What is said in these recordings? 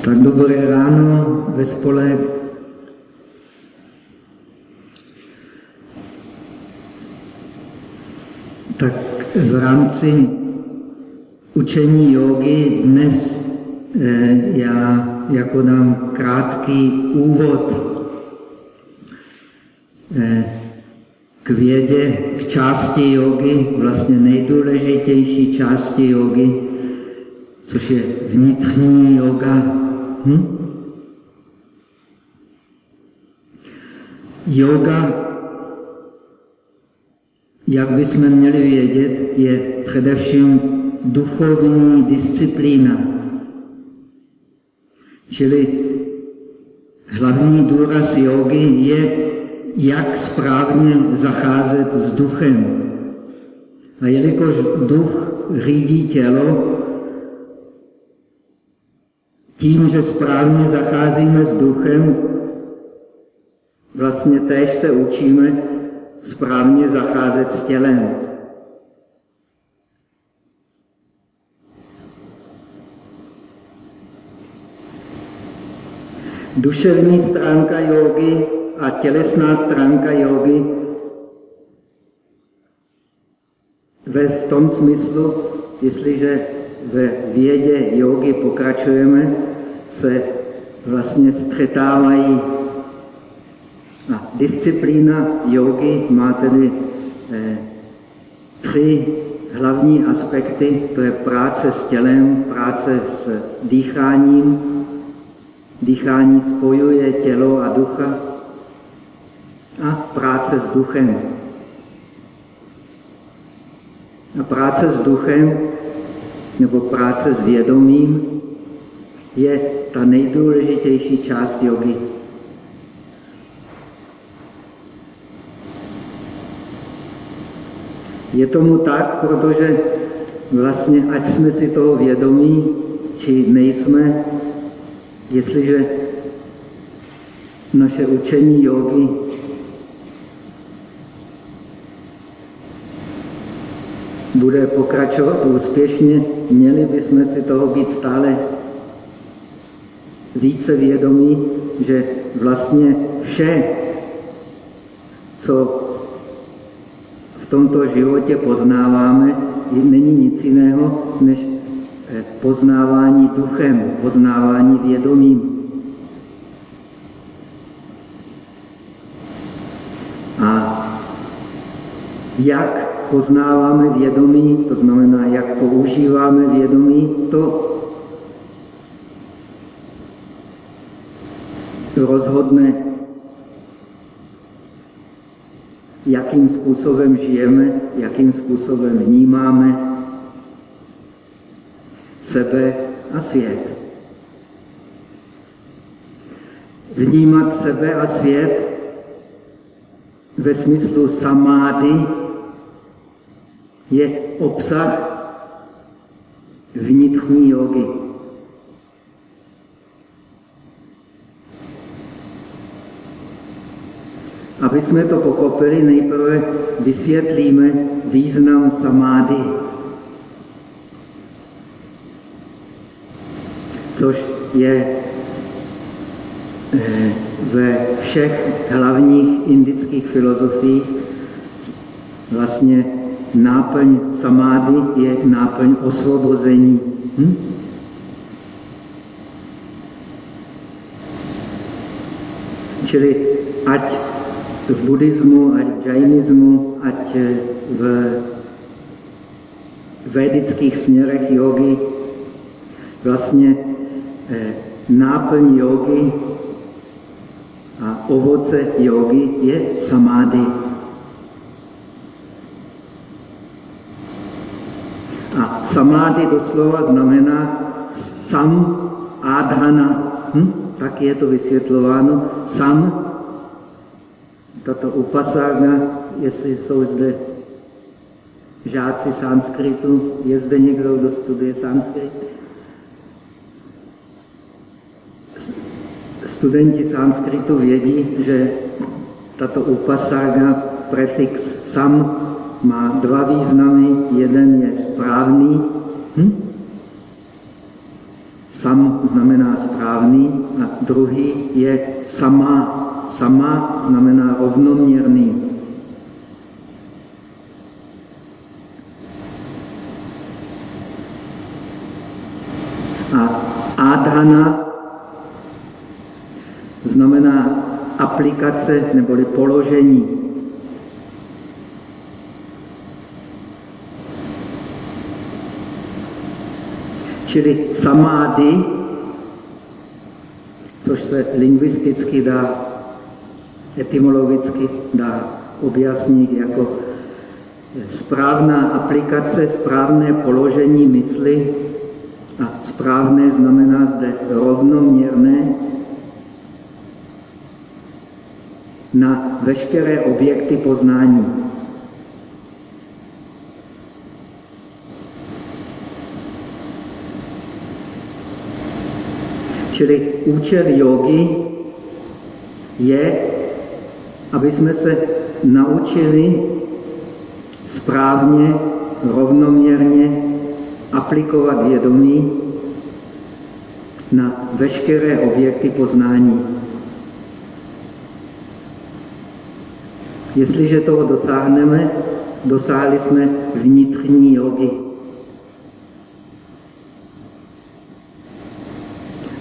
Tak dobré ráno ve spole. Tak v rámci učení jogy dnes eh, já jako dám krátký úvod eh, k vědě, k části jogy, vlastně nejdůležitější části jogy, což je vnitřní yoga. Hm? Yoga, jak bychom měli vědět, je především duchovní disciplína. Čili hlavní důraz jogy je, jak správně zacházet s duchem. A jelikož duch řídí tělo, tím, že správně zacházíme s duchem, vlastně též se učíme správně zacházet s tělem. Duševní stránka jogy a tělesná stránka jogy ve v tom smyslu, jestliže ve vědě jogy pokračujeme, se vlastně střetávají. A disciplína jogy má tedy eh, tři hlavní aspekty. To je práce s tělem, práce s dýcháním. Dýchání spojuje tělo a ducha. A práce s duchem. A práce s duchem nebo práce s vědomím je ta nejdůležitější část jogy. Je tomu tak, protože vlastně, ať jsme si toho vědomí, či nejsme, jestliže naše učení jogy bude pokračovat úspěšně, měli bychom si toho být stále více vědomí, že vlastně vše, co v tomto životě poznáváme, není nic jiného než eh, poznávání duchem, poznávání vědomím. A jak poznáváme vědomí, to znamená, jak používáme vědomí, to rozhodne, jakým způsobem žijeme, jakým způsobem vnímáme sebe a svět. Vnímat sebe a svět ve smyslu samády je obsah vnitřní jogy. Aby jsme to pochopili, nejprve vysvětlíme význam samády, což je eh, ve všech hlavních indických filozofiích vlastně náplň samády je náplň osvobození. Hm? Čili ať v buddhismu, ať v džajnismu, ať v védických směrech jogy, vlastně eh, náplň jogy a ovoce jogy je samády. A samády doslova znamená sam adhana. Hm? Tak je to vysvětlováno. Sam, tato upasága, jestli jsou zde žáci sanskritu, je zde někdo, kdo studuje sanskrit? Studenti sanskritu vědí, že tato upasága, prefix sam, má dva významy. Jeden je správný, hm? Sam znamená správný a druhý je sama. Sama znamená rovnoměrný. A adhana znamená aplikace neboli položení. Čili samády, což se lingvisticky dá, etymologicky dá objasnit jako správná aplikace, správné položení mysli a správné znamená zde rovnoměrné na veškeré objekty poznání. Čili účel jogy je, aby jsme se naučili správně, rovnoměrně aplikovat vědomí na veškeré objekty poznání. Jestliže toho dosáhneme, dosáhli jsme vnitřní jogy.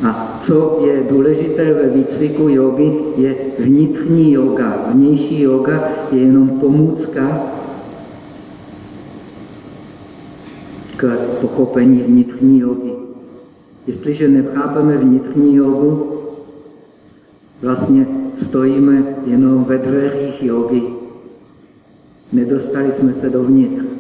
A co je důležité ve výcviku jogy, je vnitřní yoga. Vnější yoga je jenom pomůcka k pochopení vnitřní jogy. Jestliže nechápeme vnitřní jogu, vlastně stojíme jenom ve dveřích jogy. Nedostali jsme se dovnitř.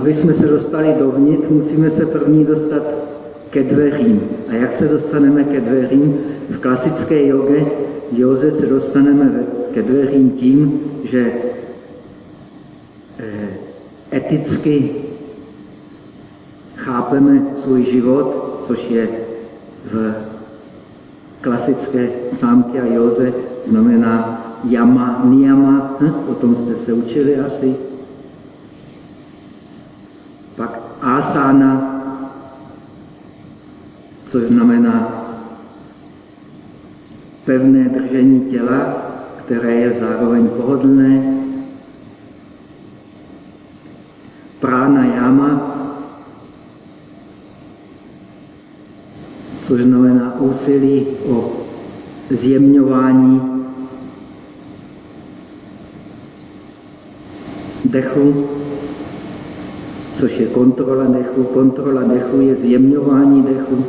Aby jsme se dostali dovnitř, musíme se první dostat ke dveřím. A jak se dostaneme ke dveřím? V klasické joge, joze se dostaneme ke dveřím tím, že eh, eticky chápeme svůj život, což je v klasické sámky a józe, znamená yama, niyama, hm? o tom jste se učili asi. Pak asana, což znamená pevné držení těla, které je zároveň pohodlné. Pranayama, což znamená úsilí o zjemňování dechu, což je kontrola dechu. Kontrola dechu je zjemňování dechu.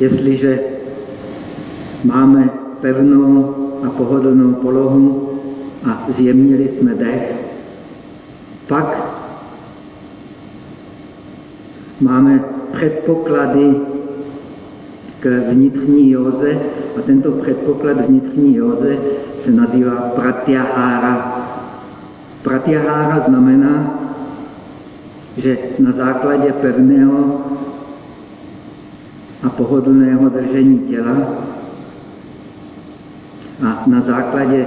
Jestliže máme pevnou a pohodlnou polohu a zjemnili jsme dech, pak máme předpoklady k vnitřní józe a tento předpoklad vnitřní józe se nazývá pratyahara. Pratyahara znamená, že na základě pevného a pohodlného držení těla a na základě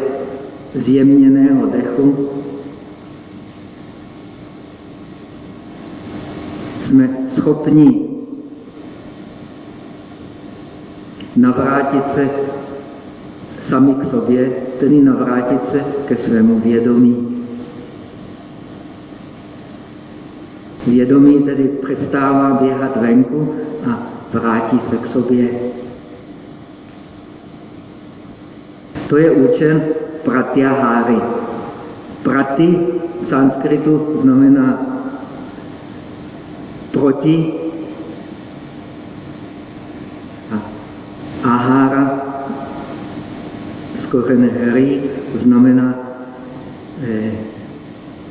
zjemněného dechu jsme schopni navrátit se sami k sobě, tedy navrátit se ke svému vědomí. Vědomí tedy přestává běhat venku a vrátí se k sobě. To je účel pratyaháry. Praty v sanskritu znamená proti a ahara z kořene hry znamená eh,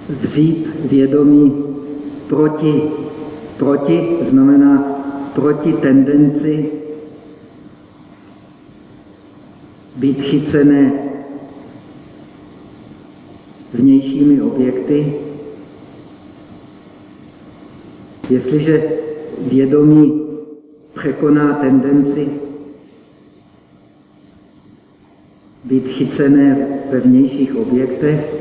vzít vědomí proti. Proti znamená proti tendenci být chycené vnějšími objekty Jestliže vědomí překoná tendenci být chycené ve vnějších objektech,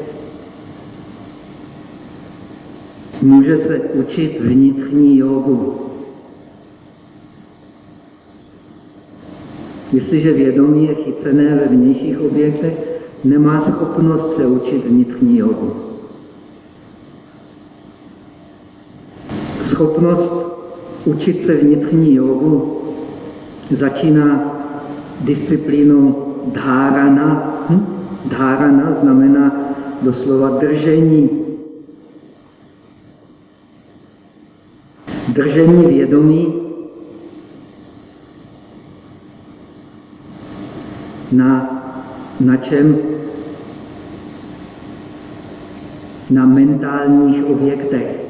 může se učit vnitřní jogu. Jestliže vědomí je chycené ve vnějších objektech, nemá schopnost se učit vnitřní jogu. Schopnost učit se vnitřní jogu začíná disciplínou dhárana. Hm? Dhárana znamená doslova držení. Držení vědomí na, na čem? Na mentálních objektech.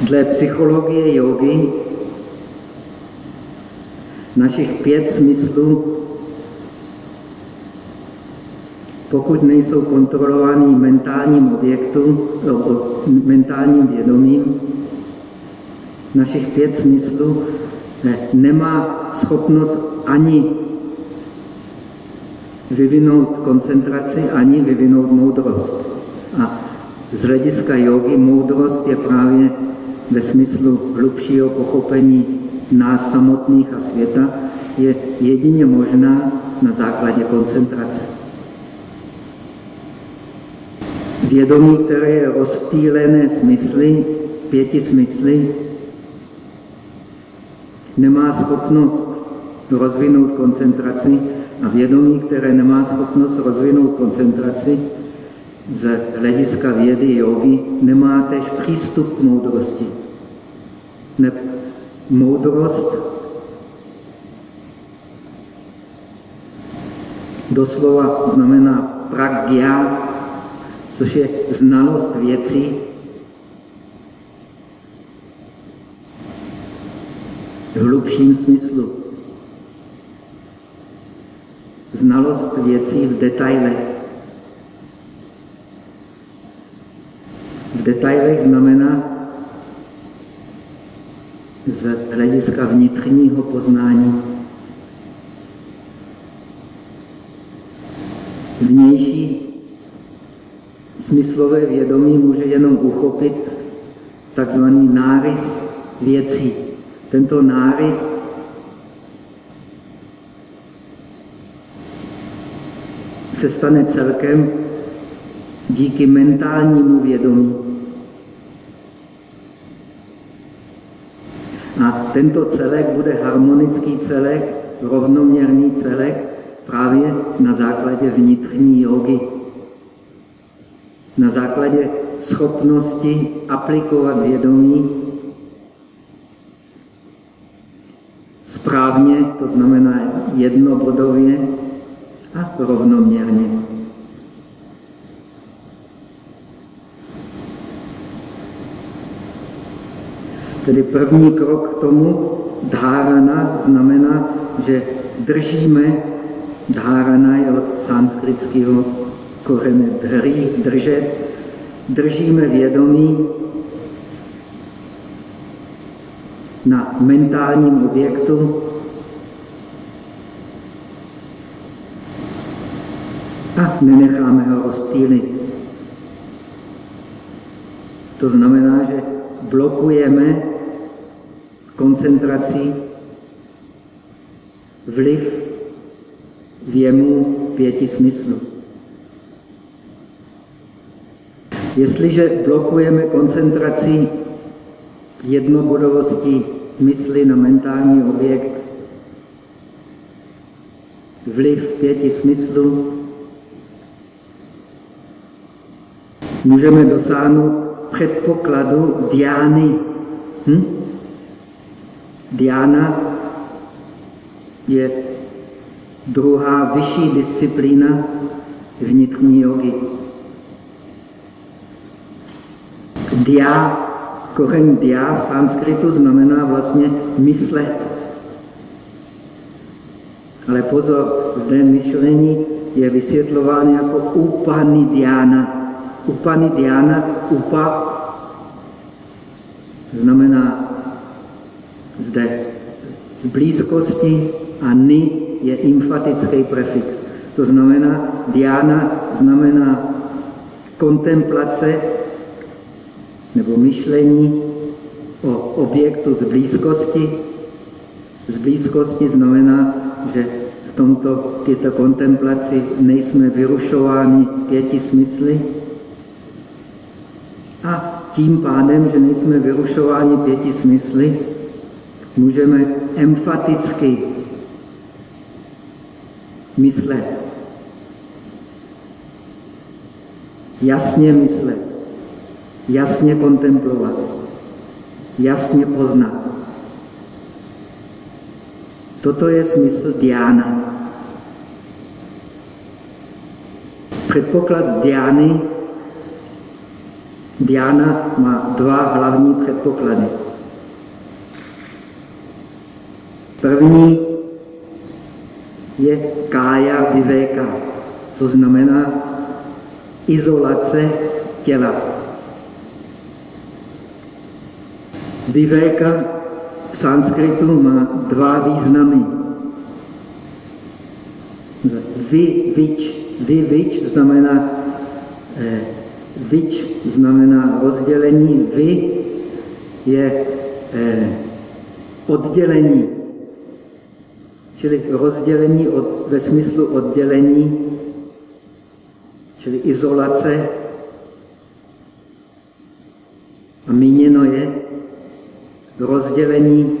Dle psychologie jogy našich pět smyslů, pokud nejsou kontrolovaný mentálním objektu, mentálním vědomím, našich pět smyslů nemá schopnost ani vyvinout koncentraci, ani vyvinout moudrost. A z hlediska jogy moudrost je právě ve smyslu hlubšího pochopení nás samotných a světa je jedině možná na základě koncentrace. Vědomí, které je rozptýlené smysly, pěti smysly, nemá schopnost rozvinout koncentraci a vědomí, které nemá schopnost rozvinout koncentraci, z hlediska vědy jogy nemá tež přístup k moudrosti. Ne, moudrost doslova znamená pragya, což je znalost věcí, v hlubším smyslu. Znalost věcí v detailech. V detailech znamená z hlediska vnitřního poznání. Vnější smyslové vědomí může jenom uchopit takzvaný nárys věcí. Tento nárys se stane celkem díky mentálnímu vědomí. A tento celek bude harmonický celek, rovnoměrný celek právě na základě vnitřní jogy. Na základě schopnosti aplikovat vědomí správně, to znamená jednobodově a rovnoměrně. Tedy první krok k tomu, dhárana, znamená, že držíme, dhárana je od sanskritského korene držet, držíme vědomí na mentálním objektu a nenecháme ho rozptýlit. To znamená, že blokujeme koncentrací vliv věmu pěti smyslů. Jestliže blokujeme koncentrací jednobodovosti mysli na mentální objekt, vliv pěti smyslů, můžeme dosáhnout předpokladu diány. Hm? Diana je druhá vyšší disciplína vnitřní jogy. Dia, kořen dia v sanskritu znamená vlastně myslet. Ale pozor, zde myšlení je vysvětlováno jako upani diana. Upani diana, upa znamená zde z blízkosti a ny je emfatický prefix. To znamená, diana znamená kontemplace nebo myšlení o objektu z blízkosti. Z blízkosti znamená, že v tomto, této kontemplaci nejsme vyrušováni pěti smysly a tím pádem, že nejsme vyrušováni pěti smysly, můžeme emfaticky myslet. Jasně myslet, jasně kontemplovat, jasně poznat. Toto je smysl diána. Předpoklad diány, diána má dva hlavní předpoklady. První je kája vivéka, co znamená izolace těla. Vivéka v sanskritu má dva významy. Vy, vič, vy, vič znamená eh, vič znamená rozdělení, vy je eh, oddělení. Čili rozdělení od, ve smyslu oddělení, čili izolace. A míněno je rozdělení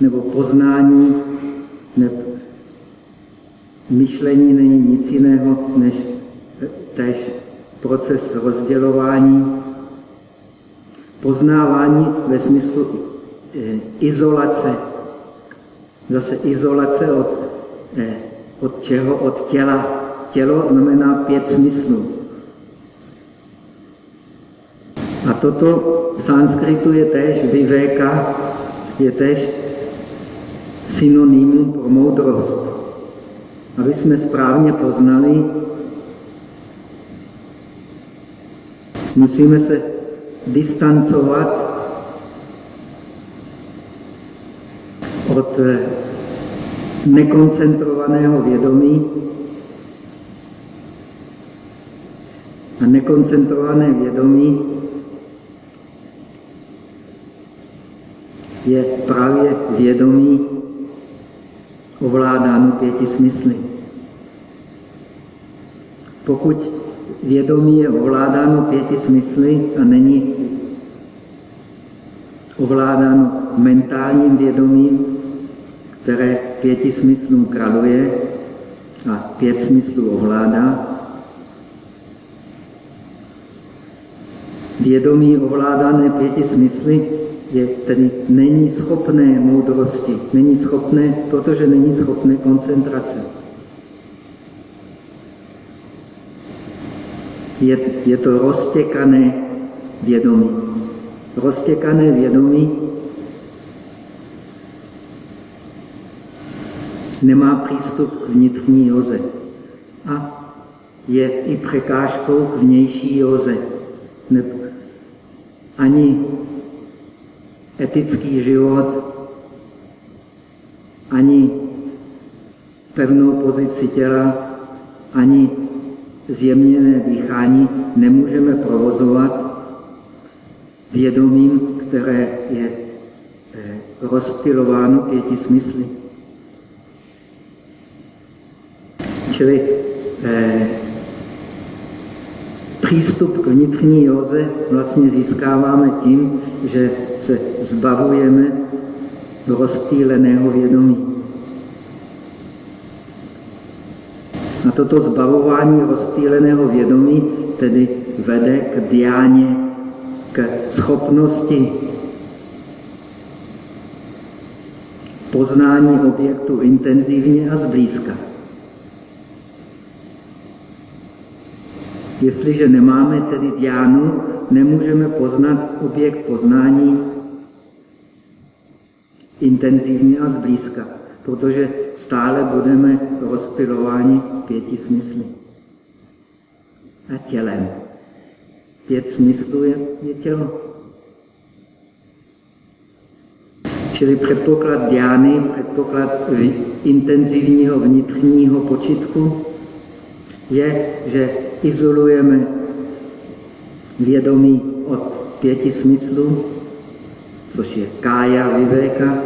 nebo poznání, nebo myšlení není nic jiného než tež proces rozdělování, poznávání ve smyslu eh, izolace Zase izolace od, eh, od čeho? Od těla. Tělo znamená pět smyslů. A toto v sanskritu je též vivéka, je též synonymum pro moudrost. Aby jsme správně poznali, musíme se distancovat od eh, nekoncentrovaného vědomí a nekoncentrované vědomí je právě vědomí ovládáno pěti smysly. Pokud vědomí je ovládáno pěti smysly a není ovládáno mentálním vědomím, které pěti smyslům kraluje a pět smyslů ovládá. Vědomí ovládané pěti smysly je tedy není schopné moudrosti, není schopné, protože není schopné koncentrace. Je, je to roztěkané vědomí. Roztěkané vědomí nemá přístup k vnitřní joze a je i překážkou k vnější joze. Ani etický život, ani pevnou pozici těla, ani zjemněné dýchání nemůžeme provozovat vědomím, které je eh, rozpilováno pěti smysly. Čili eh, přístup k vnitřní józe vlastně získáváme tím, že se zbavujeme rozptýleného vědomí. A toto zbavování rozptýleného vědomí tedy vede k diáně, k schopnosti poznání objektu intenzivně a zblízka. Jestliže nemáme tedy diánu, nemůžeme poznat objekt poznání intenzivně a zblízka, protože stále budeme rozpilováni pěti smysly a tělem. Pět smyslů je, je tělo. Čili předpoklad diány, předpoklad intenzivního vnitřního počitku je, že izolujeme vědomí od pěti smyslů, což je kája, vivéka,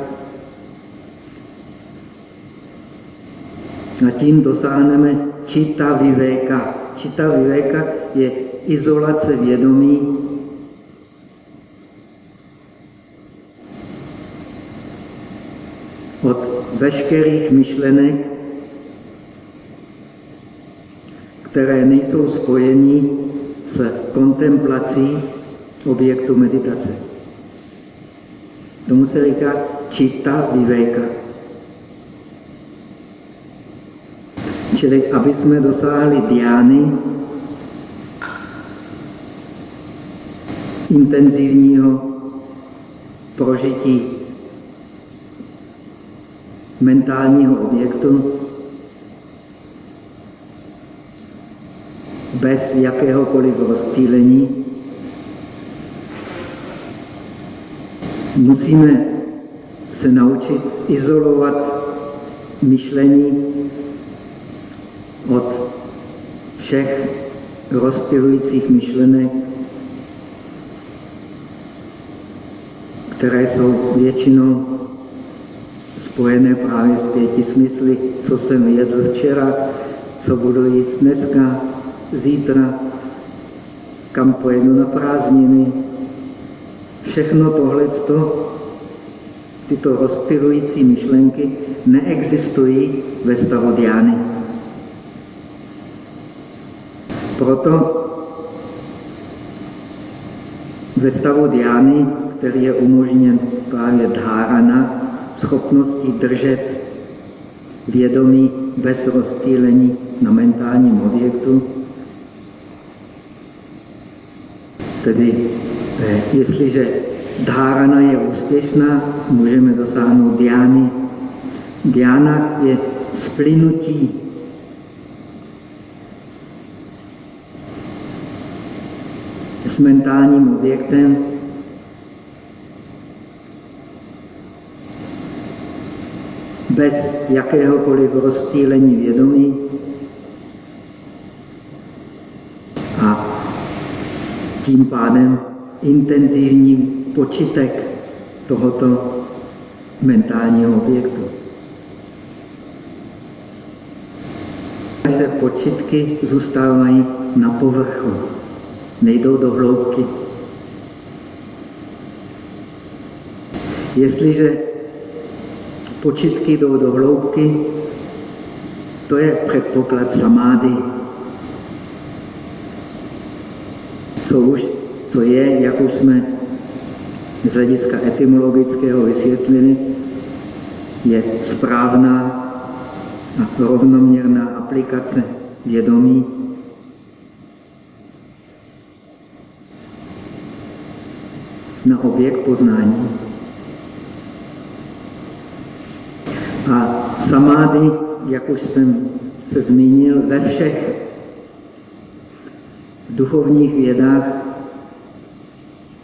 a tím dosáhneme čita vivéka. Čita vivéka je izolace vědomí od veškerých myšlenek, které nejsou spojení s kontemplací objektu meditace. Tomu se říká čita vivéka. Čili aby jsme dosáhli diány, intenzivního prožití mentálního objektu bez jakéhokoliv rozptýlení. Musíme se naučit izolovat myšlení od všech rozptilujících myšlenek, které jsou většinou spojené právě s pěti smysly, co jsem jedl včera, co budu jíst dneska, zítra, kam pojedu na prázdniny. Všechno tohleto, tyto rozpilující myšlenky neexistují ve stavu diány. Proto ve stavu diány, který je umožněn právě dhárana, schopností držet vědomí bez rozptýlení na mentálním objektu. Tedy eh, jestliže dhárana je úspěšná, můžeme dosáhnout diány. Diána je splynutí s mentálním objektem, bez jakéhokoliv rozptýlení vědomí. A tím pádem intenzivní počitek tohoto mentálního objektu. Naše počitky zůstávají na povrchu, nejdou do hloubky. Jestliže počitky jdou do hloubky, to je předpoklad samády. Co už, co je, jak už jsme z hlediska etymologického vysvětlili, je správná a rovnoměrná aplikace vědomí objekt poznání. A samády, jak už jsem se zmínil, ve všech duchovních vědách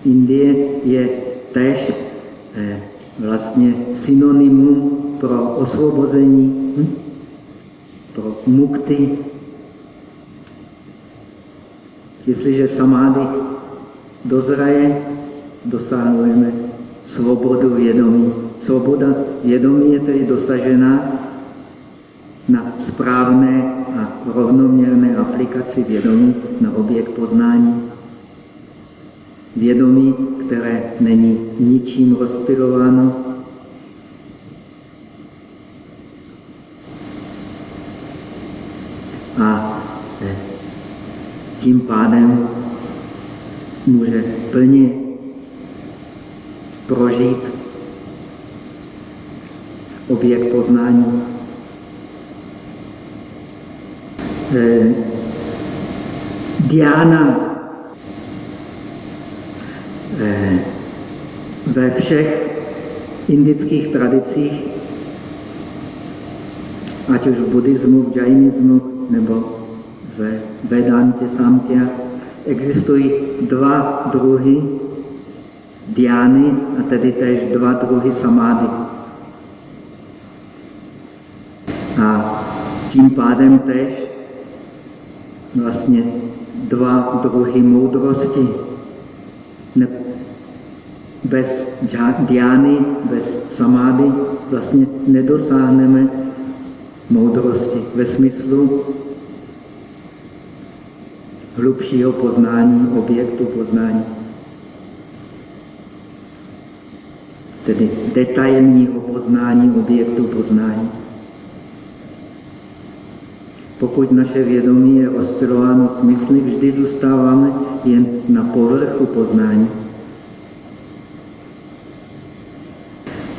Indie je tež eh, vlastně synonymum pro osvobození, hm? pro mukty. Jestliže samády dozraje, dosáhneme svobodu vědomí. Svoboda vědomí je tedy dosažena na správné a rovnoměrné aplikaci vědomí na objekt poznání. Vědomí, které není ničím rozpilováno, a eh, tím pádem může plně prožít objekt poznání. Eh, Diana eh, ve všech indických tradicích, ať už v buddhismu, v džajnismu nebo ve Vedantě Samkhya, existují dva druhy diány a tedy též dva druhy samády. A tím pádem též vlastně dva druhy moudrosti. Ne, bez diány, bez samády vlastně nedosáhneme moudrosti ve smyslu hlubšího poznání, objektu poznání. Tedy detailního poznání objektu poznání. Pokud naše vědomí je rozptilováno smysly, vždy zůstáváme jen na povrchu poznání.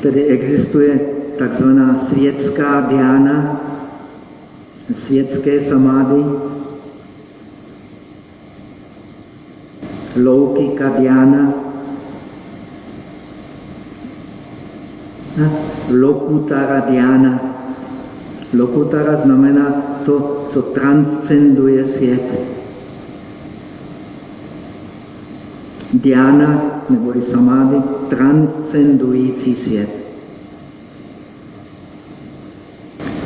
Tedy existuje takzvaná světská diána, světské samády, loukika diána, lokutara diána. Lokutara znamená to, co transcenduje svět. Diana neboli samády transcendující svět.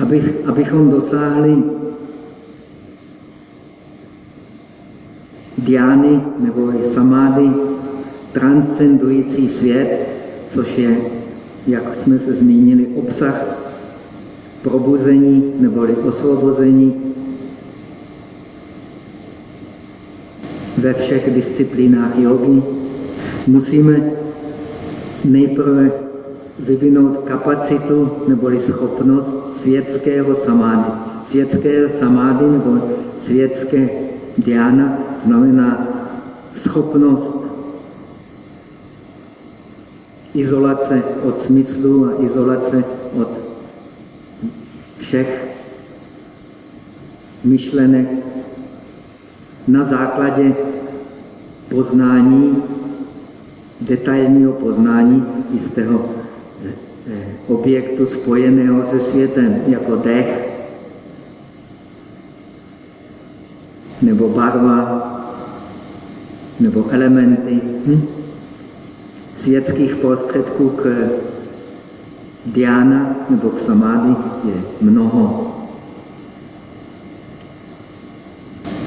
Aby, abychom dosáhli diány nebo samády transcendující svět, což je, jak jsme se zmínili, obsah probuzení neboli osvobození ve všech disciplínách jogy, musíme nejprve vyvinout kapacitu neboli schopnost světského samády. Světské samády nebo světské diána znamená schopnost izolace od smyslu a izolace od všech myšlenek na základě poznání, detailního poznání jistého eh, eh, objektu spojeného se světem, jako dech, nebo barva, nebo elementy hm? Světských prostředků k diána nebo k samády je mnoho.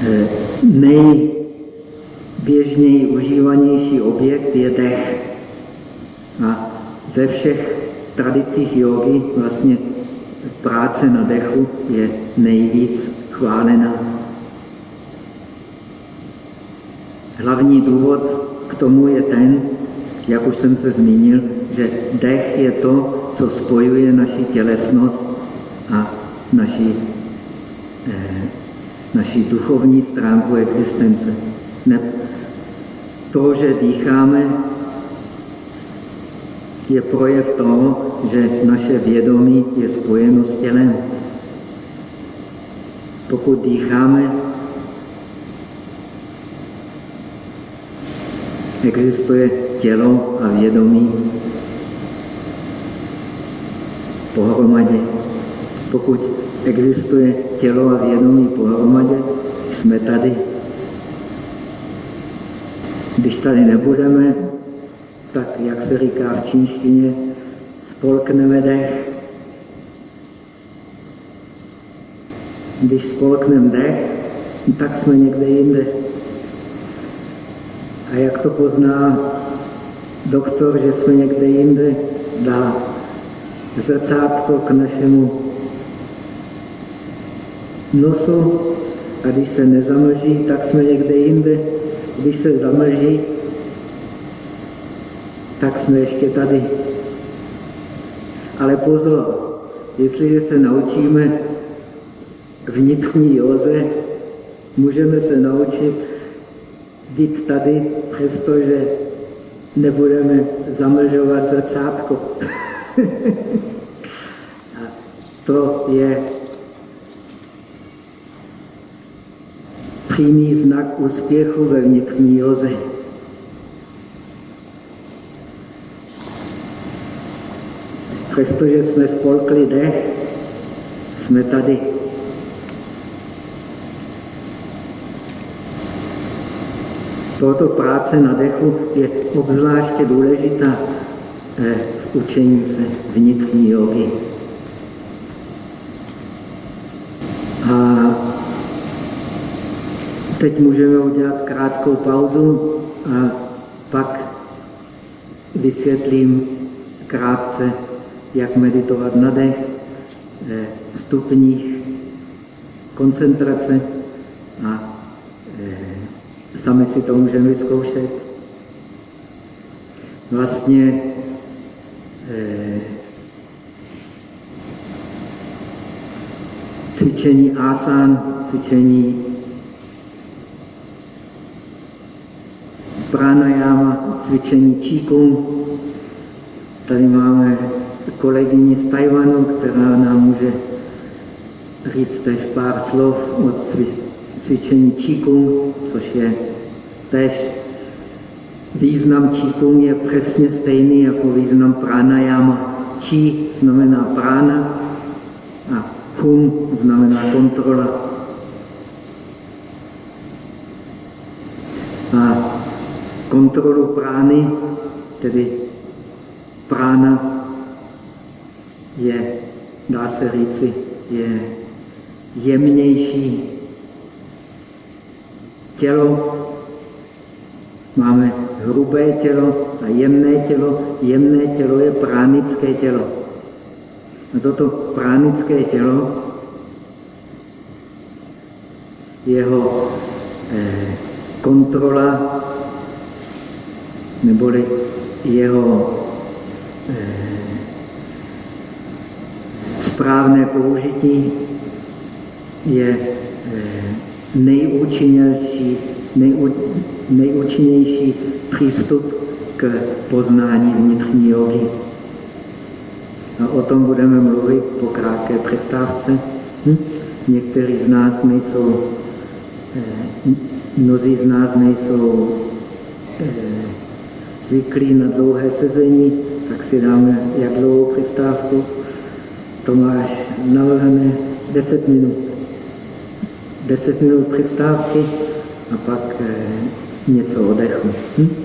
Eh, nejběžněji užívanější objekt je dech. A ve všech tradicích jogy vlastně práce na dechu je nejvíc chválená. Hlavní důvod k tomu je ten, jak už jsem se zmínil, že dech je to, co spojuje naši tělesnost a naši eh, naší duchovní stránku existence. Ne, to, že dýcháme, je projev toho, že naše vědomí je spojeno s tělem. Pokud dýcháme, existuje tělo a vědomí pohromadě. Pokud existuje tělo a vědomí pohromadě, jsme tady. Když tady nebudeme, tak, jak se říká v čínštině, spolkneme dech. Když spolkneme dech, tak jsme někde jinde. A jak to pozná doktor, že jsme někde jinde, dá zrcátko k našemu nosu a když se nezamlží, tak jsme někde jinde. Když se zamlží, tak jsme ještě tady. Ale pozor, jestliže se naučíme vnitřní józe, můžeme se naučit být tady, přestože nebudeme zamlžovat zrcátko. a to je přímý znak úspěchu ve vnitřní joze. Přestože jsme spolkli dech, jsme tady. Proto práce na dechu je obzvláště důležitá eh, v učení se vnitřní jogy. A teď můžeme udělat krátkou pauzu a pak vysvětlím krátce, jak meditovat na dech, eh, stupních koncentrace sami si to můžeme vyzkoušet. Vlastně e, cvičení asán, cvičení pranayama, cvičení číkung. Tady máme kolegyni z Tajvanu, která nám může říct tež pár slov o cvičení Qigong, což je tež význam Qigong je přesně stejný jako význam pranayama. Qi znamená prána a Kung znamená kontrola. A kontrolu prány, tedy prána, je, dá se říci, je jemnější tělo, máme hrubé tělo a jemné tělo. Jemné tělo je pránické tělo. A toto pránické tělo, jeho eh, kontrola neboli jeho eh, správné použití je eh, nejúčinnější, nejú, nejúčinnější přístup k poznání vnitřní jogy. A o tom budeme mluvit po krátké přestávce. Hm? Někteří z nás nejsou, eh, mnozí z nás nejsou eh, zvyklí na dlouhé sezení, tak si dáme jak dlouhou přestávku. Tomáš navrhne 10 minut. 10 minut přestávky a pak eh, něco odechu. Hm?